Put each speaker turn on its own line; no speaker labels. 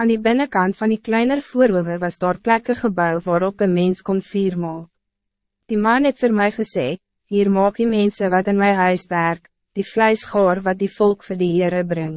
Aan die binnenkant van die kleiner voorhoewe was daar plekke gebouw waarop een mens kon vier maak. Die man het voor mij gesê, hier maak die mensen wat in mijn huis werk, die vleis gaar wat die volk vir die Heere bring.